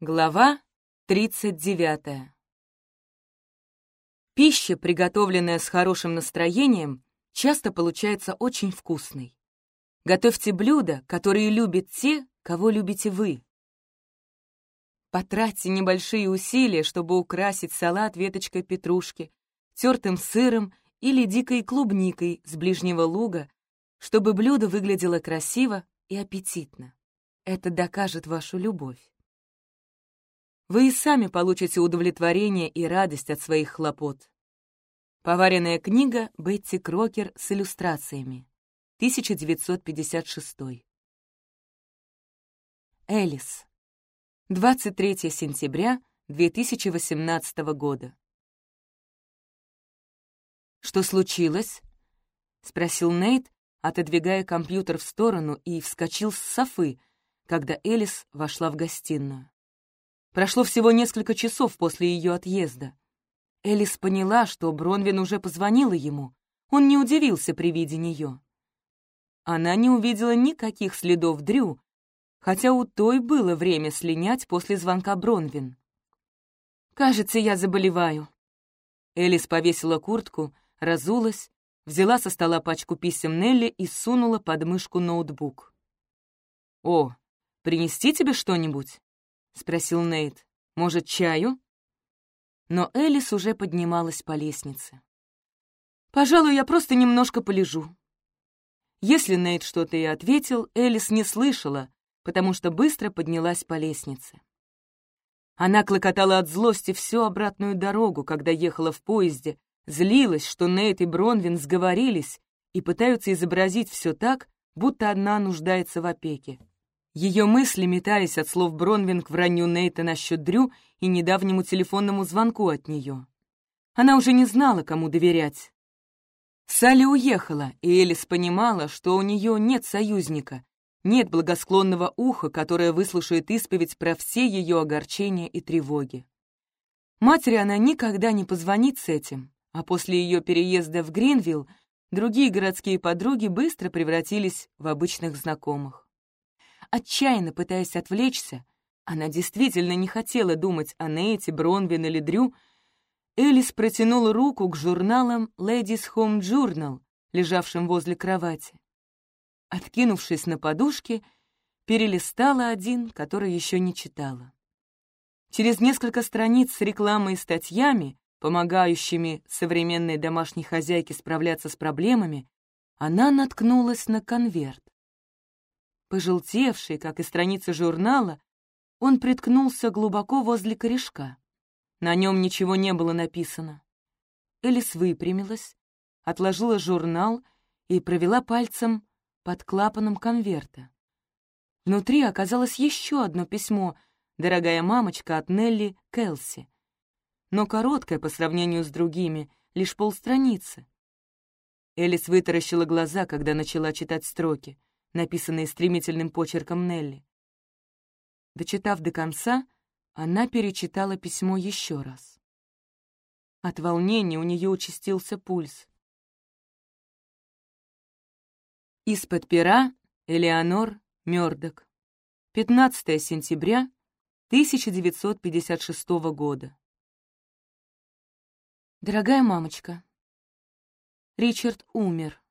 Глава 39 Пища, приготовленная с хорошим настроением, часто получается очень вкусной. Готовьте блюда, которые любят те, кого любите вы. Потратьте небольшие усилия, чтобы украсить салат веточкой петрушки, тертым сыром или дикой клубникой с ближнего луга, чтобы блюдо выглядело красиво и аппетитно. Это докажет вашу любовь. Вы и сами получите удовлетворение и радость от своих хлопот. Поваренная книга Бетти Крокер с иллюстрациями. 1956. Элис. 23 сентября 2018 года. «Что случилось?» — спросил Нейт, отодвигая компьютер в сторону и вскочил с софы, когда Элис вошла в гостиную. Прошло всего несколько часов после ее отъезда. Элис поняла, что Бронвин уже позвонила ему. Он не удивился при виде нее. Она не увидела никаких следов Дрю, хотя у той было время слинять после звонка Бронвин. «Кажется, я заболеваю». Элис повесила куртку, разулась, взяла со стола пачку писем Нелли и сунула под мышку ноутбук. «О, принести тебе что-нибудь?» — спросил Нейт. «Может, чаю?» Но Элис уже поднималась по лестнице. «Пожалуй, я просто немножко полежу». Если Нейт что-то и ответил, Элис не слышала, потому что быстро поднялась по лестнице. Она клокотала от злости всю обратную дорогу, когда ехала в поезде, злилась, что Нейт и Бронвин сговорились и пытаются изобразить все так, будто одна нуждается в опеке. Ее мысли метались от слов Бронвин к вранью Нейта насчет Дрю и недавнему телефонному звонку от нее. Она уже не знала, кому доверять. Салли уехала, и Элис понимала, что у нее нет союзника, нет благосклонного уха, которое выслушает исповедь про все ее огорчения и тревоги. Матери она никогда не позвонит с этим, а после ее переезда в Гринвилл другие городские подруги быстро превратились в обычных знакомых. Отчаянно пытаясь отвлечься, она действительно не хотела думать о Нейте, Бронвин или Дрю, Элис протянула руку к журналам Ladies Home Journal, лежавшим возле кровати. Откинувшись на подушке, перелистала один, который еще не читала. Через несколько страниц с рекламой и статьями, помогающими современной домашней хозяйке справляться с проблемами, она наткнулась на конверт. Пожелтевший, как и страница журнала, он приткнулся глубоко возле корешка. На нем ничего не было написано. Элис выпрямилась, отложила журнал и провела пальцем под клапаном конверта. Внутри оказалось еще одно письмо «Дорогая мамочка» от Нелли Келси. Но короткое по сравнению с другими, лишь полстраницы. Элис вытаращила глаза, когда начала читать строки написанные стремительным почерком Нелли. Дочитав до конца, она перечитала письмо еще раз. От волнения у нее участился пульс. Из-под пера Элеонор Мёрдок. 15 сентября 1956 года. Дорогая мамочка, Ричард умер.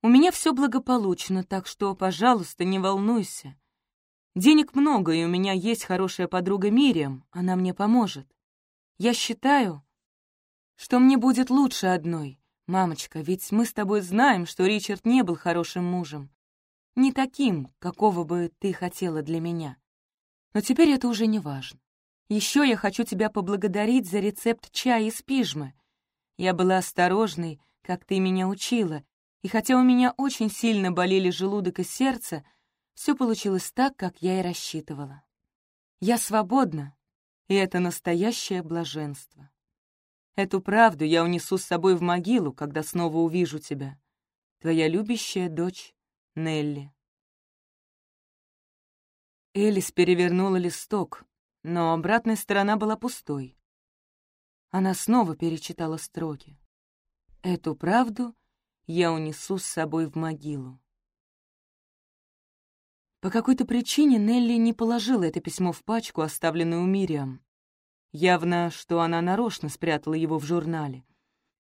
У меня все благополучно, так что, пожалуйста, не волнуйся. Денег много, и у меня есть хорошая подруга Мириам, она мне поможет. Я считаю, что мне будет лучше одной. Мамочка, ведь мы с тобой знаем, что Ричард не был хорошим мужем. Не таким, какого бы ты хотела для меня. Но теперь это уже не важно. Еще я хочу тебя поблагодарить за рецепт чая из пижмы. Я была осторожной, как ты меня учила, и хотя у меня очень сильно болели желудок и сердце, все получилось так, как я и рассчитывала. Я свободна, и это настоящее блаженство. Эту правду я унесу с собой в могилу, когда снова увижу тебя. Твоя любящая дочь Нелли. Элис перевернула листок, но обратная сторона была пустой. Она снова перечитала строки. Эту правду я унесу с собой в могилу. По какой-то причине Нелли не положила это письмо в пачку, оставленную Мириам. Явно, что она нарочно спрятала его в журнале.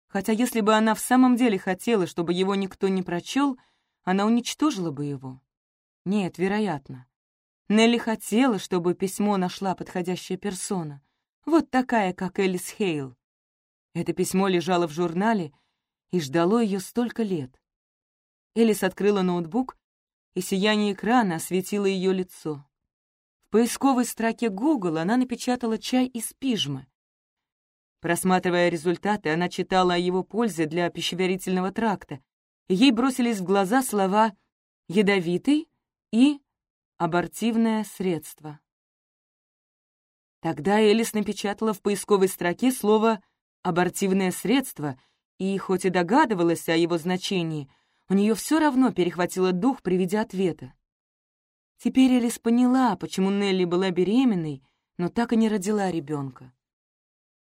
Хотя если бы она в самом деле хотела, чтобы его никто не прочел, она уничтожила бы его. Нет, вероятно. Нелли хотела, чтобы письмо нашла подходящая персона. Вот такая, как Элис Хейл. Это письмо лежало в журнале и ждало ее столько лет. Элис открыла ноутбук и сияние экрана осветило ее лицо. В поисковой строке Google она напечатала «чай из пижмы». Просматривая результаты, она читала о его пользе для пищеварительного тракта, и ей бросились в глаза слова «ядовитый» и «абортивное средство». Тогда Элис напечатала в поисковой строке слово «абортивное средство», и, хоть и догадывалась о его значении, у нее все равно перехватило дух при виде ответа. Теперь Элис поняла, почему Нелли была беременной, но так и не родила ребенка.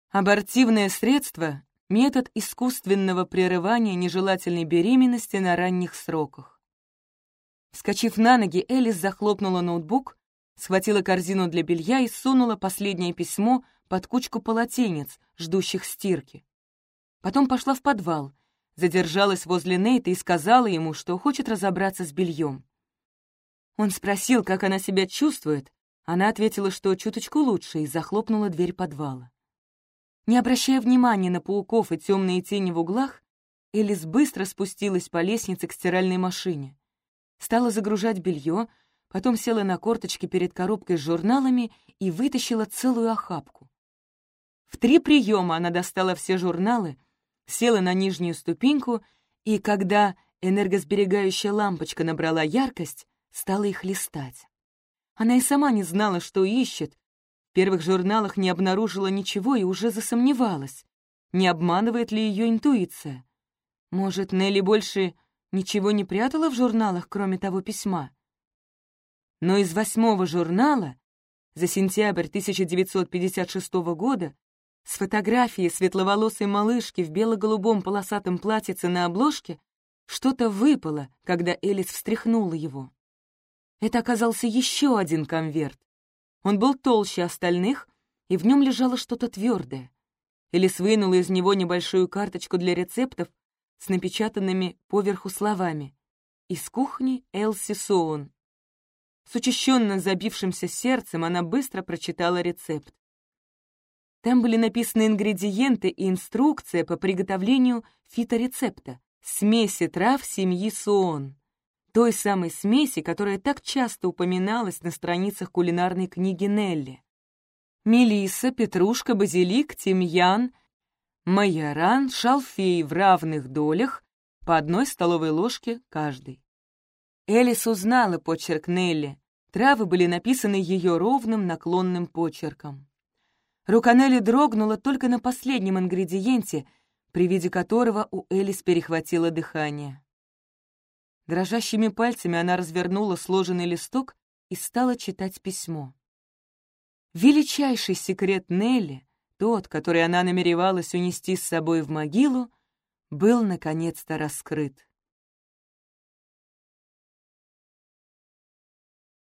Абортивное средство — метод искусственного прерывания нежелательной беременности на ранних сроках. Вскочив на ноги, Элис захлопнула ноутбук, схватила корзину для белья и сунула последнее письмо под кучку полотенец, ждущих стирки. Потом пошла в подвал — задержалась возле Нейта и сказала ему, что хочет разобраться с бельем. Он спросил, как она себя чувствует. Она ответила, что чуточку лучше, и захлопнула дверь подвала. Не обращая внимания на пауков и темные тени в углах, Элис быстро спустилась по лестнице к стиральной машине. Стала загружать белье, потом села на корточки перед коробкой с журналами и вытащила целую охапку. В три приема она достала все журналы, села на нижнюю ступеньку, и когда энергосберегающая лампочка набрала яркость, стала их листать. Она и сама не знала, что ищет. В первых журналах не обнаружила ничего и уже засомневалась, не обманывает ли ее интуиция. Может, Нелли больше ничего не прятала в журналах, кроме того письма? Но из восьмого журнала за сентябрь 1956 года с фотографией светловолосой малышки в бело-голубом полосатом платьице на обложке что-то выпало, когда Элис встряхнула его. Это оказался еще один конверт. Он был толще остальных, и в нем лежало что-то твердое. Элис вынула из него небольшую карточку для рецептов с напечатанными поверху словами «Из кухни Элси Соун». С учащенно забившимся сердцем она быстро прочитала рецепт. Там были написаны ингредиенты и инструкция по приготовлению фиторецепта — смеси трав семьи Суон, той самой смеси, которая так часто упоминалась на страницах кулинарной книги Нелли. Мелисса, петрушка, базилик, тимьян, майоран, шалфей в равных долях, по одной столовой ложке каждый. Элис узнала почерк Нелли. Травы были написаны ее ровным наклонным почерком. Рука Нелли дрогнула только на последнем ингредиенте, при виде которого у Элис перехватило дыхание. Дрожащими пальцами она развернула сложенный листок и стала читать письмо. Величайший секрет Нелли, тот, который она намеревалась унести с собой в могилу, был наконец-то раскрыт.